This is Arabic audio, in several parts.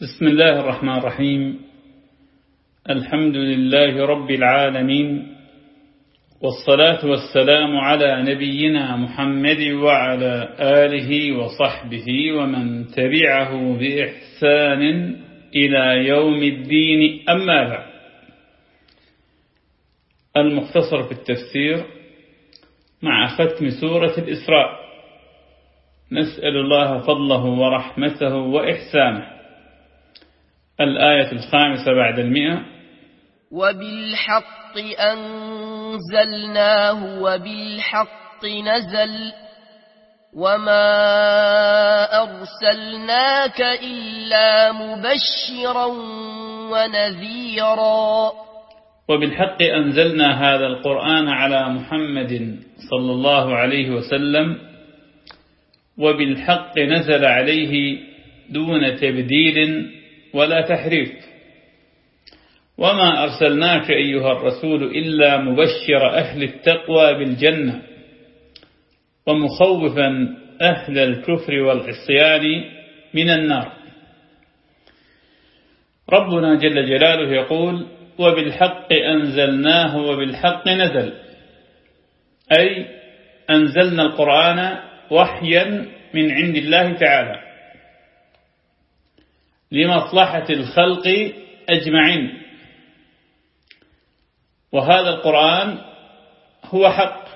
بسم الله الرحمن الرحيم. الحمد لله رب العالمين والصلاة والسلام على نبينا محمد وعلى آله وصحبه ومن تبعه بإحسان إلى يوم الدين. أما بعد المختصر في التفسير مع ختم سورة الإسراء. نسأل الله فضله ورحمته وإحسانه. الآية الخامسة بعد المئة. وبالحق أنزلناه وبالحق نزل. وما أرسلناك إلا مبشرا ونذيرا. وبالحق أنزلنا هذا القرآن على محمد صلى الله عليه وسلم. وبالحق نزل عليه دون تبديل. ولا تحريف. وما أرسلناك أيها الرسول إلا مبشر أهل التقوى بالجنة ومخوفا أهل الكفر والعصيان من النار. ربنا جل جلاله يقول وبالحق أنزلناه وبالحق نزل. أي أنزلنا القرآن وحيا من عند الله تعالى. لمصلحة الخلق أجمعين. وهذا القرآن هو حق.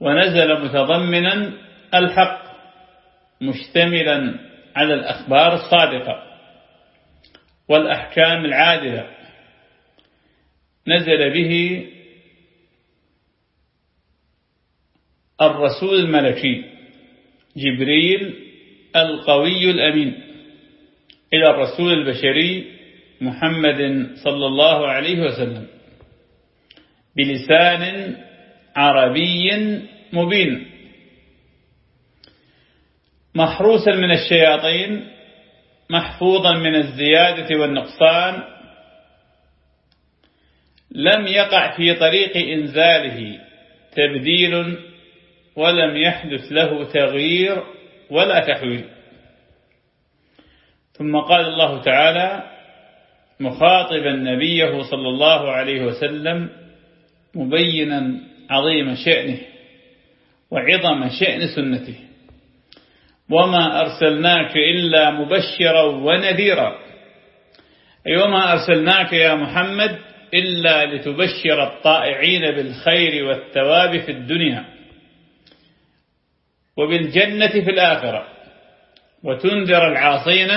ونزل متضمنا الحق مشتملا على الأخبار الصادقة والأحكام العادلة. نزل به الرسول الملكي جبريل القوي الأمين. إلى الرسول البشري محمد صلى الله عليه وسلم بلسان عربي مبين. محروسا من الشياطين محفوظا من الزيادة والنقصان لم يقع في طريق إنزاله تبديل ولم يحدث له تغيير ولا تحويل. ثم قال الله تعالى مخاطبا نبيه صلى الله عليه وسلم مبينا عظيم شأنه وعظم شأن سنته. وما أرسلناك إلا مبشرا ونذيرا. أي وما أرسلناك يا محمد إلا لتبشر الطائعين بالخير والثواب في الدنيا وبالجنة في الآخرة. وتنذر العاصين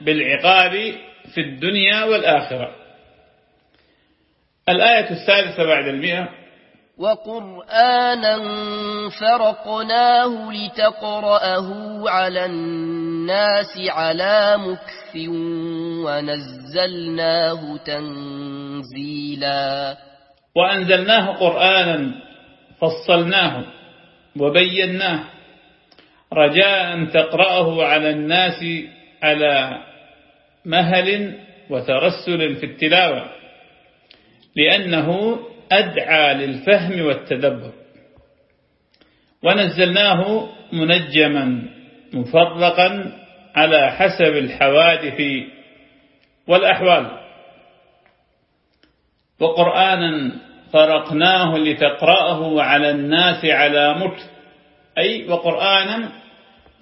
بالعقاب في الدنيا والآخرة. الآية الثالثة بعد المئة. وقرآنا فرقناه لتقرأه على الناس على مكث ونزلناه تنزيلا. وأنزلناه قرآنا فصلناه وبيناه رجاء تقرأه على الناس على مهل وترسل في التلاوة لأنه أدعى للفهم والتدبر. ونزلناه منجما مفرقا على حسب الحوادث والأحوال. وقرآنا فرقناه لتقرأه على الناس على مكث أي وقرآنا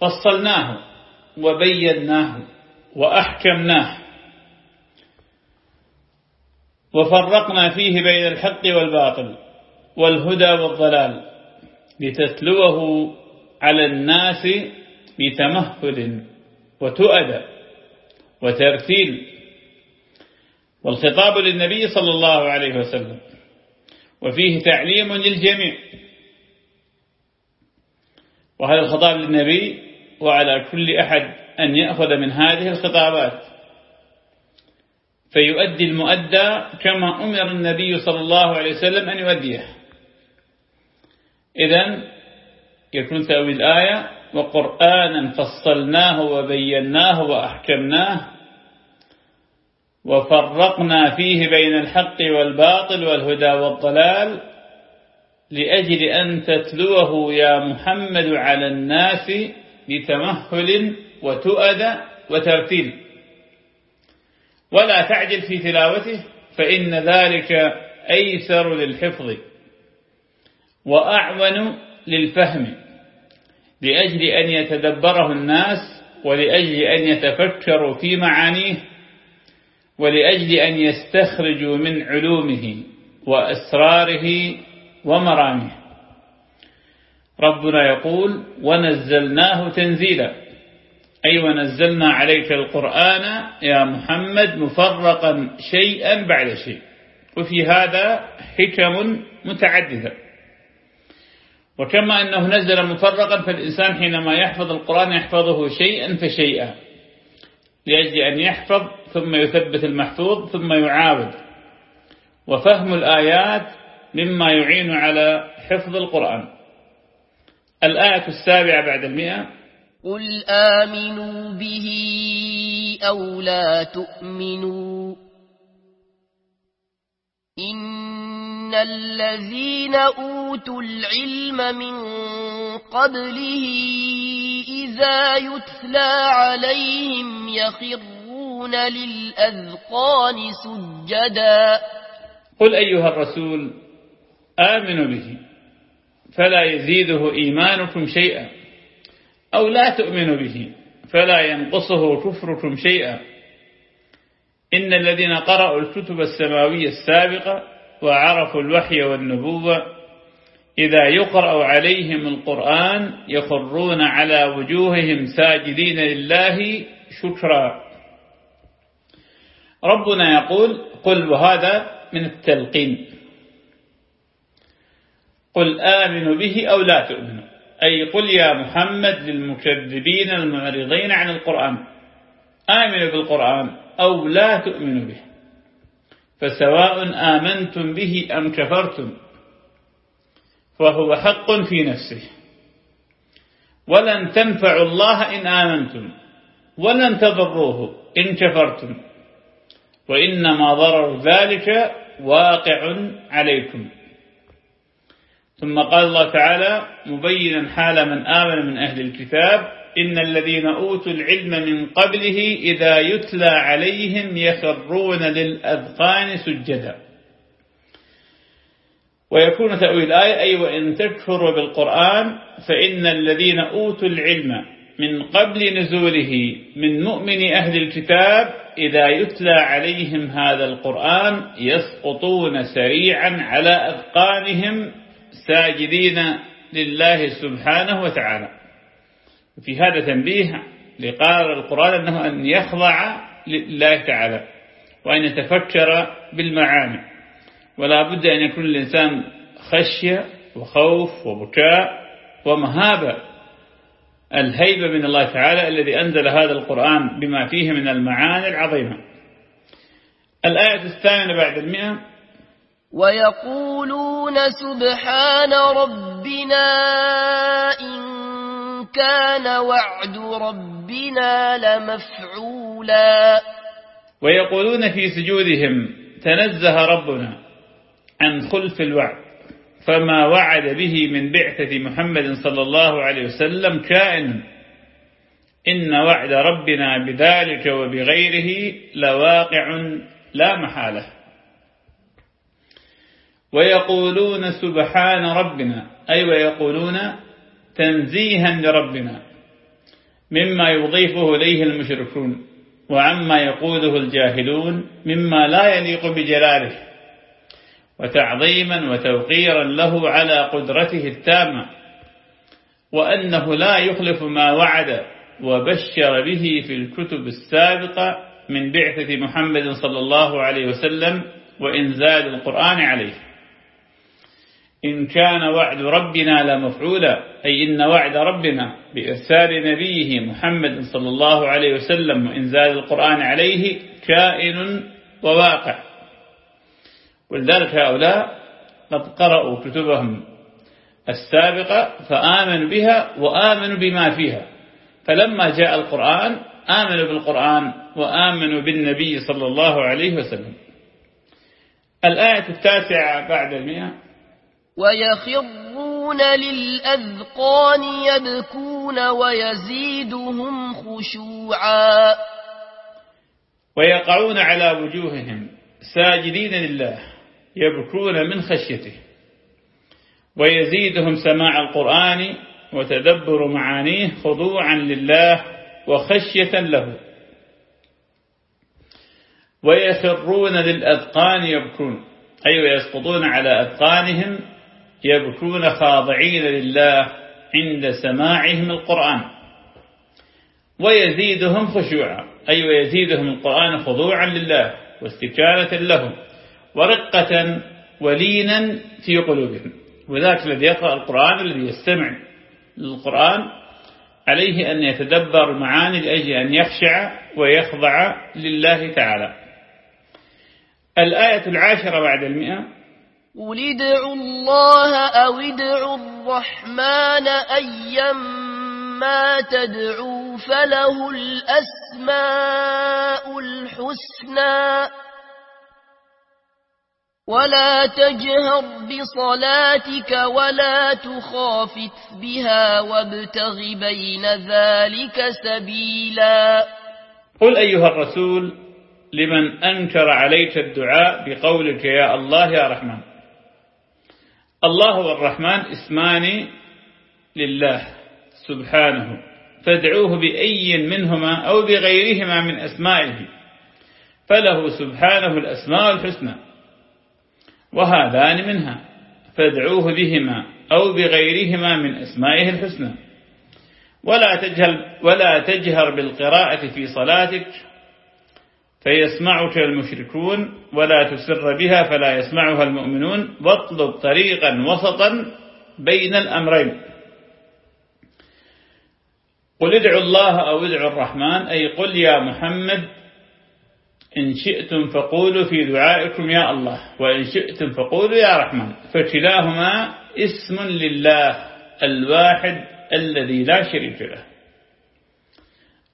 فصلناه. وبيناه وأحكمناه وفرقنا فيه بين الحق والباطل والهدى والضلال لتتلوه على الناس بتمهل وتؤدى وترتيل. والخطاب للنبي صلى الله عليه وسلم وفيه تعليم للجميع. وهذا الخطاب للنبي وعلى كل أحد أن يأخذ من هذه الخطابات. فيؤدي المؤدى كما أمر النبي صلى الله عليه وسلم أن يؤديه. إذن يكون تأويل الآية وقرآنا فصلناه وبيناه وأحكمناه وفرقنا فيه بين الحق والباطل والهدى والضلال لأجل أن تتلوه يا محمد على الناس بتمهل وتؤد وترتيل. ولا تعجل في تلاوته فإن ذلك أيسر للحفظ وأعون للفهم لأجل أن يتدبره الناس ولأجل أن يتفكروا في معانيه ولأجل أن يستخرجوا من علومه وأسراره ومرامه. ربنا يقول ونزلناه تنزيلا. أي ونزلنا عليك القرآن يا محمد مفرقا شيئا بعد شيء. وفي هذا حكم متعددة. وكما أنه نزل مفرقا فالإنسان حينما يحفظ القرآن يحفظه شيئا فشيئا. لأجل أن يحفظ ثم يثبت المحفوظ ثم يعاود. وفهم الآيات مما يعين على حفظ القرآن. الآية السابعة بعد المئة. قل آمنوا به أو لا تؤمنوا. إن الذين أوتوا العلم من قبله إذا يتلى عليهم يخرون للأذقان سجدا. قل أيها الرسول آمنوا به. فلا يزيده إيمانكم شيئا أو لا تؤمنوا به فلا ينقصه كفركم شيئا. إن الذين قرأوا الكتب السماوية السابقة وعرفوا الوحي والنبوة إذا يقرأ عليهم القرآن يخرون على وجوههم ساجدين لله شكرا. ربنا يقول قل وهذا من التلقين. قل آمنوا به أو لا تؤمنوا. أي قل يا محمد للمكذبين المعرضين عن القرآن. آمنوا بالقرآن أو لا تؤمنوا به. فسواء آمنتم به أم كفرتم فهو حق في نفسه. ولن تنفعوا الله إن آمنتم ولن تضروه إن كفرتم. وإنما ضرر ذلك واقع عليكم. ثم قال الله تعالى مبينا حال من آمن من أهل الكتاب إن الذين أوتوا العلم من قبله إذا يتلى عليهم يخرون للأذقان سجدا. ويكون تأويل الآية أي وإن تكفروا بالقرآن فإن الذين أوتوا العلم من قبل نزوله من مؤمن أهل الكتاب إذا يتلى عليهم هذا القرآن يسقطون سريعا على أذقانهم ساجدين لله سبحانه وتعالى. في هذا تنبيه لقارئ القرآن أنه أن يخضع لله تعالى وأن يتفكر بالمعاني. ولا بد أن يكون الإنسان خشية وخوف وبكاء ومهابة الهيبة من الله تعالى الذي أنزل هذا القرآن بما فيه من المعاني العظيمة. الآية الثامنة بعد المئة ويقولون سبحان ربنا إن كان وعد ربنا لمفعولا. ويقولون في سجودهم تنزه ربنا عن خلف الوعد فما وعد به من بعثة محمد صلى الله عليه وسلم كائن. إن وعد ربنا بذلك وبغيره لواقع لا محالة. ويقولون سبحان ربنا أي ويقولون تنزيها لربنا مما يضيفه إليه المشركون وعما يقوله الجاهلون مما لا يليق بجلاله وتعظيما وتوقيرا له على قدرته التامة وأنه لا يخلف ما وعد وبشر به في الكتب السابقة من بعثة محمد صلى الله عليه وسلم وإنزال القرآن عليه. إن كان وعد ربنا لمفعولا أي إن وعد ربنا بإرسال نبيه محمد صلى الله عليه وسلم وإنزال القرآن عليه كائن وواقع. ولذلك هؤلاء قد قرأوا كتبهم السابقة فآمنوا بها وآمنوا بما فيها. فلما جاء القرآن آمنوا بالقرآن وآمنوا بالنبي صلى الله عليه وسلم. الآية التاسعة بعد المئة ويخرون للأذقان يبكون ويزيدهم خشوعا. ويقعون على وجوههم ساجدين لله يبكون من خشيته. ويزيدهم سماع القرآن وتدبر معانيه خضوعا لله وخشية له. ويخرون للأذقان يبكون أي ويسقطون على أذقانهم يبكون خاضعين لله عند سماعهم القرآن. ويزيدهم خشوعا أي ويزيدهم القرآن خضوعا لله واستكانة له ورقة ولينا في قلوبهم. وذاك الذي يقرأ القرآن الذي يستمع للقرآن عليه أن يتدبر معاني لأجل أن يخشع ويخضع لله تعالى. الآية العاشرة بعد المئة قل ادعوا الله أو ادعوا الرحمن أيما تدعوا فله الأسماء الحسنى ولا تجهر بصلاتك ولا تخافت بها وابتغ بين ذلك سبيلا قل أيها الرسول لمن أنكر عليك الدعاء بقولك يا الله يا رحمن الله والرحمن اسمان لله سبحانه فادعوه بأي منهما أو بغيرهما من أسمائه فله سبحانه الأسماء الحسنى وهذان منها فادعوه بهما أو بغيرهما من أسمائه الحسنى. ولا تجهر, ولا تجهر بالقراءة في صلاتك فيسمعك المشركون ولا تسر بها فلا يسمعها المؤمنون. واطلب طريقا وسطا بين الأمرين. قل ادعوا الله أو ادعوا الرحمن أي قل يا محمد إن شئتم فقولوا في دعائكم يا الله وإن شئتم فقولوا يا رحمن. فكلاهما اسم لله الواحد الذي لا شريك له.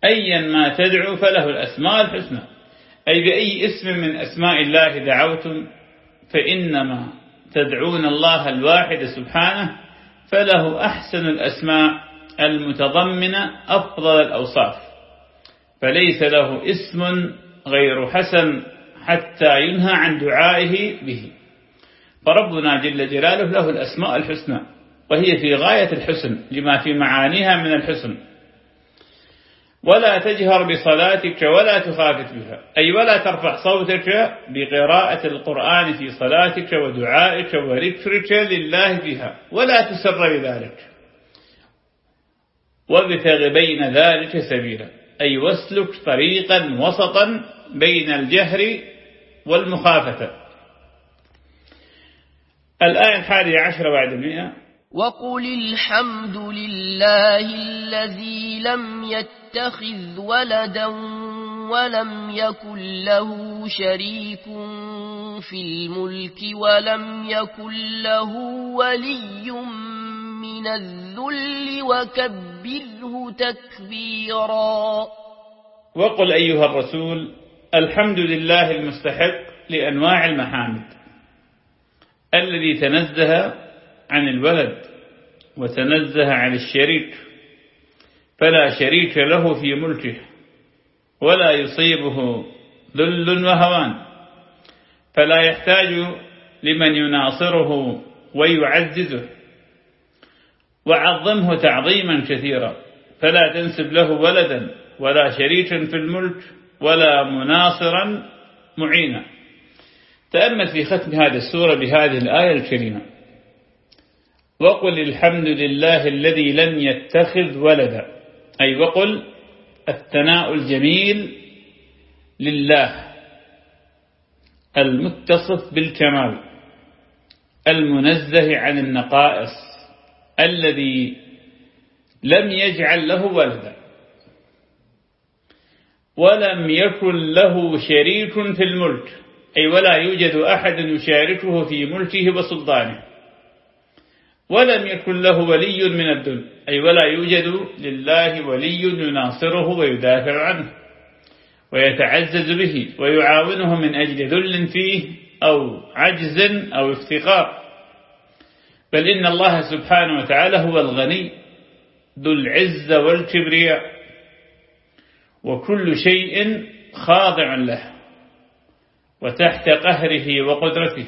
أيا ما تدعو فله الأسماء الحسنى. أي بأي اسم من أسماء الله دعوتم فإنما تدعون الله الواحد سبحانه فله أحسن الأسماء المتضمنة أفضل الأوصاف. فليس له اسم غير حسن حتى ينهى عن دعائه به. فربنا جل جلاله له الأسماء الحسنى وهي في غاية الحسن لما في معانيها من الحسن. ولا تجهر بصلاتك ولا تخافت بها. أي ولا ترفع صوتك بقراءة القرآن في صلاتك ودعائك وذكرك لله فيها ولا تسر بذلك. وابتغ بين ذلك سبيلا. أي واسلك طريقا وسطا بين الجهر والمخافة. الآية الحادية عشر بعد المئة. وقل الحمد لله الذي لم يتخذ ولدا ولم يكن له شريك في الملك ولم يكن له ولي من الذل وكبره تكبيرا وقل أيها الرسول الحمد لله المستحق لأنواع المحامد الذي تنزه عن الولد وتنزه عن الشريك. فلا شريك له في ملكه ولا يصيبه ذل وهوان. فلا يحتاج لمن يناصره ويعززه. وعظمه تعظيما كثيرا فلا تنسب له ولدا ولا شريكا في الملك ولا مناصرا معينا. تأمل في ختم هذه السورة بهذه الآية الكريمة. وقل الحمد لله الذي لم يتخذ ولدا. أي وقل الثناء الجميل لله المتصف بالكمال المنزه عن النقائص الذي لم يجعل له ولدا ولم يكن له شريك في الملك أي ولا يوجد أحد يشاركه في ملكه وسلطانه. ولم يكن له ولي من الذل أي ولا يوجد لله ولي يناصره ويدافع عنه ويتعزز به ويعاونه من أجل ذل فيه أو عجز أو افتقار. بل إن الله سبحانه وتعالى هو الغني ذو العز والكبرياء وكل شيء خاضع له وتحت قهره وقدرته.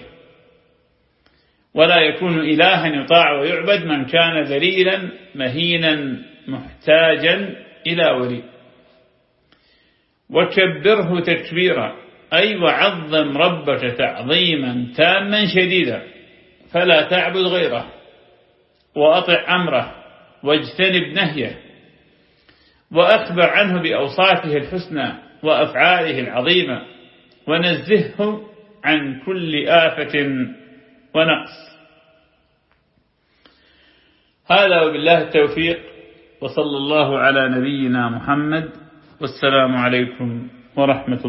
ولا يكون إلها يطاع ويعبد من كان ذليلا مهينا محتاجا إلى ولي. وكبره تكبيرا أي وعظم ربك تعظيما تاما شديدا فلا تعبد غيره وأطع أمره واجتنب نهيه وأخبر عنه بأوصافه الحسنى وأفعاله العظيمة ونزهه عن كل آفة ونقص. هذا وبالله التوفيق وصلى الله على نبينا محمد والسلام عليكم ورحمة الله.